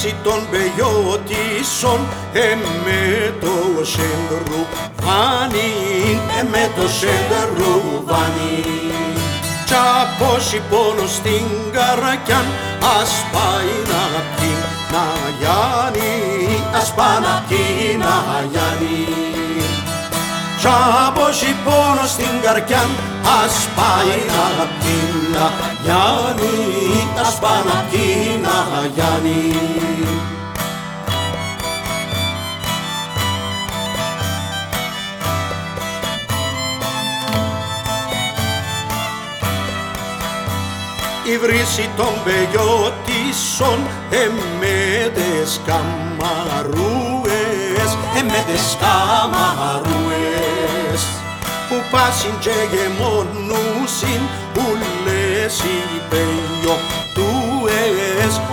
βρύση των πεγιώτησων εμέ το σέντρου βάνι εμέ το σέντρου βάνι κι απόσι πόνο στην καρακιάν ας πάει να πει να γιάνει ας πάει να πει να γιάνει κι απόσι πόνο στην καρκιάν ας πάει να πει να γιάνει ας πάει να πει να γιάνει η βρύση των πεγιώτησων εμέ τες καμαρούες εμέ τες καμαρούες. που πάσιν και γεμονούσιν ούλες οι πεγιωτούες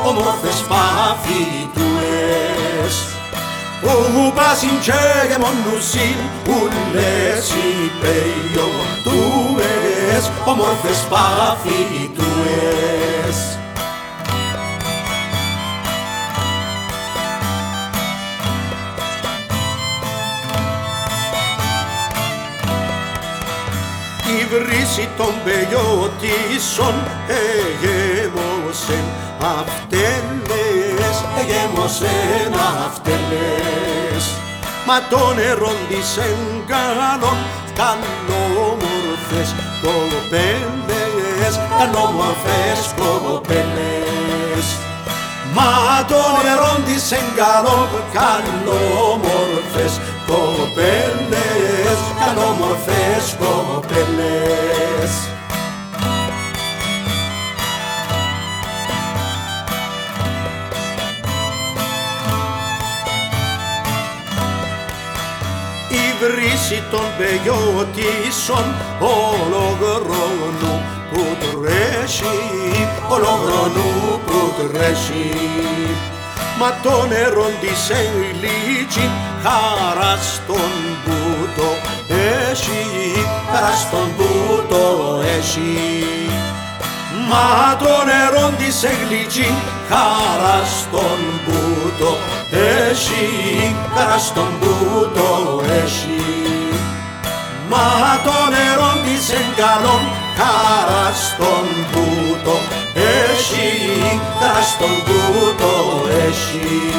όμορφες παφιτούες που πάσιν και γεμονούσιν ούλες οι πεγιωτούες όμορφες παφιτούες η βρύση των πεγιώτησων εγέμωσεν αυτέλες, εγέμωσεν αυτέλες. Μα το νερό της εγκάλων καλόμορφες κοπέλες, καλόμορφες κοπέλες. Μα το νερό της εγκάλων καλόμορφες κοπέλες, καλόμορφες κοπέλες. Η βρύση των πεγιώτησων ολογρόνου που τρέχει, ολογρόνου που τρέχει. Μα το νερό της εγλίτσι χαρά στον πούτο έχει, χαρά στον πούτο έχει. Μα το νερό της εγλίτσι χαρά στον πούτο έχει, χαρά στον πούτο έχει. Μα το νερό της εγκαλών χαρά στον πούτο έχει, χαρά στον πούτο έχει.